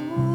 Oh.